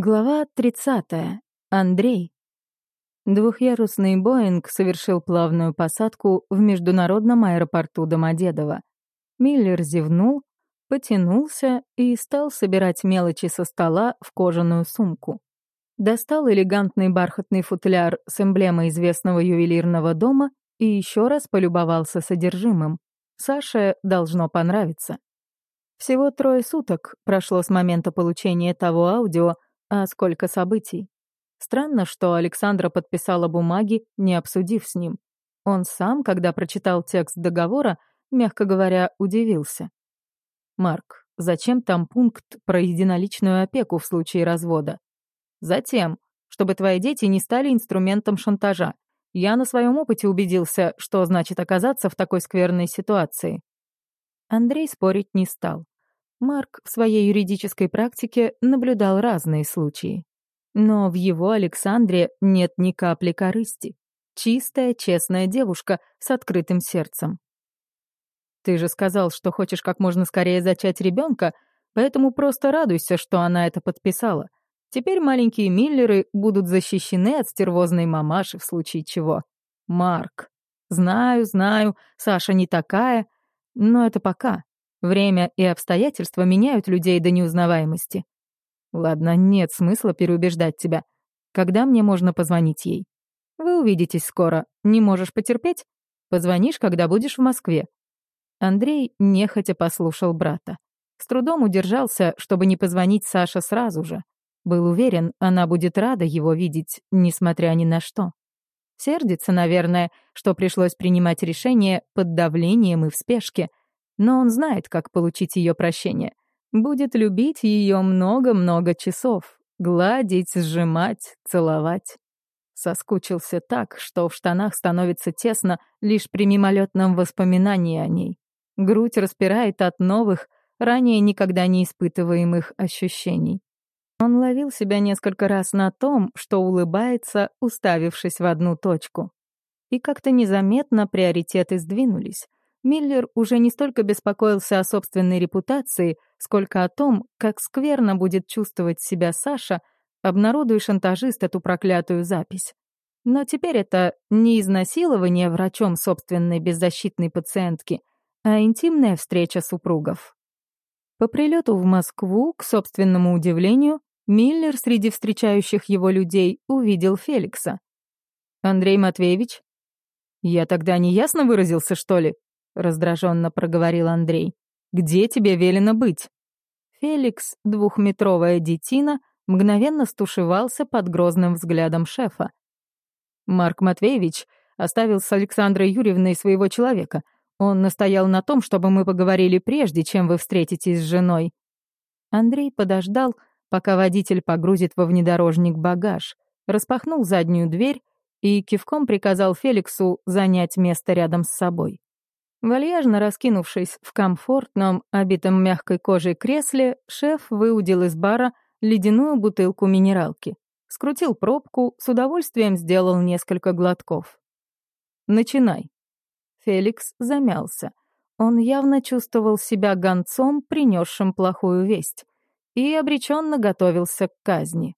Глава 30. Андрей. Двухъярусный Боинг совершил плавную посадку в международном аэропорту Домодедово. Миллер зевнул, потянулся и стал собирать мелочи со стола в кожаную сумку. Достал элегантный бархатный футляр с эмблемой известного ювелирного дома и еще раз полюбовался содержимым. Саше должно понравиться. Всего трое суток прошло с момента получения того аудио, а сколько событий. Странно, что Александра подписала бумаги, не обсудив с ним. Он сам, когда прочитал текст договора, мягко говоря, удивился. «Марк, зачем там пункт про единоличную опеку в случае развода?» «Затем, чтобы твои дети не стали инструментом шантажа. Я на своем опыте убедился, что значит оказаться в такой скверной ситуации». Андрей спорить не стал. Марк в своей юридической практике наблюдал разные случаи. Но в его Александре нет ни капли корысти. Чистая, честная девушка с открытым сердцем. «Ты же сказал, что хочешь как можно скорее зачать ребенка, поэтому просто радуйся, что она это подписала. Теперь маленькие Миллеры будут защищены от стервозной мамаши в случае чего. Марк. Знаю, знаю, Саша не такая, но это пока. Время и обстоятельства меняют людей до неузнаваемости. Ладно, нет смысла переубеждать тебя. Когда мне можно позвонить ей? Вы увидитесь скоро. Не можешь потерпеть? Позвонишь, когда будешь в Москве. Андрей нехотя послушал брата. С трудом удержался, чтобы не позвонить Саше сразу же. Был уверен, она будет рада его видеть, несмотря ни на что. Сердится, наверное, что пришлось принимать решение под давлением и в спешке, но он знает, как получить ее прощение. Будет любить ее много-много часов, гладить, сжимать, целовать. Соскучился так, что в штанах становится тесно лишь при мимолетном воспоминании о ней. Грудь распирает от новых, ранее никогда не испытываемых ощущений. Он ловил себя несколько раз на том, что улыбается, уставившись в одну точку. И как-то незаметно приоритеты сдвинулись. Миллер уже не столько беспокоился о собственной репутации, сколько о том, как скверно будет чувствовать себя Саша, обнародуя шантажист эту проклятую запись. Но теперь это не изнасилование врачом собственной беззащитной пациентки, а интимная встреча супругов. По прилету в Москву, к собственному удивлению, Миллер среди встречающих его людей увидел Феликса. «Андрей Матвеевич?» «Я тогда неясно выразился, что ли?» Раздраженно проговорил Андрей. Где тебе велено быть? Феликс, двухметровая детина, мгновенно стушевался под грозным взглядом шефа. Марк Матвеевич оставил с Александрой Юрьевной своего человека. Он настоял на том, чтобы мы поговорили прежде, чем вы встретитесь с женой. Андрей подождал, пока водитель погрузит во внедорожник багаж, распахнул заднюю дверь и кивком приказал Феликсу занять место рядом с собой. Вальяжно раскинувшись в комфортном, обитом мягкой кожей кресле, шеф выудил из бара ледяную бутылку минералки. Скрутил пробку, с удовольствием сделал несколько глотков. «Начинай». Феликс замялся. Он явно чувствовал себя гонцом, принесшим плохую весть, и обреченно готовился к казни.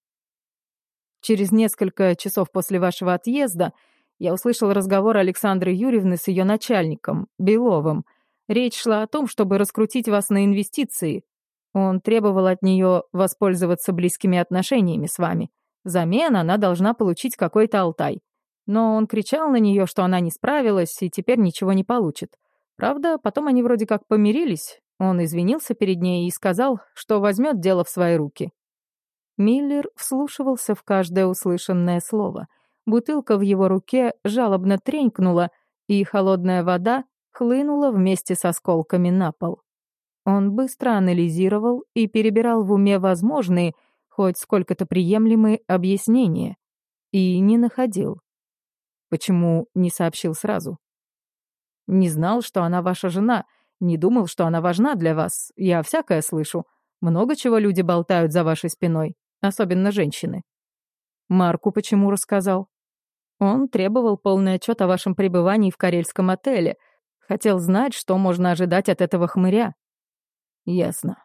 Через несколько часов после вашего отъезда я услышал разговор Александры Юрьевны с ее начальником, Беловым. Речь шла о том, чтобы раскрутить вас на инвестиции. Он требовал от нее воспользоваться близкими отношениями с вами. Взамен она должна получить какой-то Алтай. Но он кричал на нее, что она не справилась и теперь ничего не получит. Правда, потом они вроде как помирились. Он извинился перед ней и сказал, что возьмет дело в свои руки. Миллер вслушивался в каждое услышанное слово — Бутылка в его руке жалобно тренькнула, и холодная вода хлынула вместе с осколками на пол. Он быстро анализировал и перебирал в уме возможные, хоть сколько-то приемлемые объяснения, и не находил. Почему не сообщил сразу? Не знал, что она ваша жена, не думал, что она важна для вас. Я всякое слышу. Много чего люди болтают за вашей спиной, особенно женщины. Марку почему рассказал? Он требовал полный отчет о вашем пребывании в карельском отеле. Хотел знать, что можно ожидать от этого хмыря. Ясно.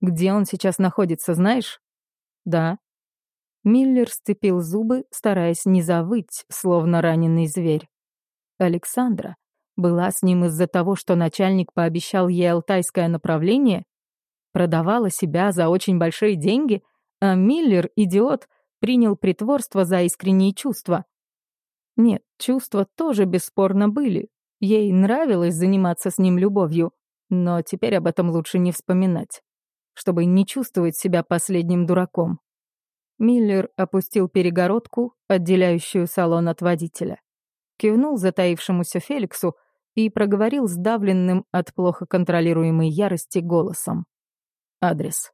Где он сейчас находится, знаешь? Да. Миллер сцепил зубы, стараясь не завыть, словно раненый зверь. Александра была с ним из-за того, что начальник пообещал ей алтайское направление, продавала себя за очень большие деньги, а Миллер, идиот, принял притворство за искренние чувства. Нет, чувства тоже бесспорно были. Ей нравилось заниматься с ним любовью, но теперь об этом лучше не вспоминать, чтобы не чувствовать себя последним дураком. Миллер опустил перегородку, отделяющую салон от водителя. Кивнул затаившемуся Феликсу и проговорил сдавленным от плохо контролируемой ярости голосом. Адрес.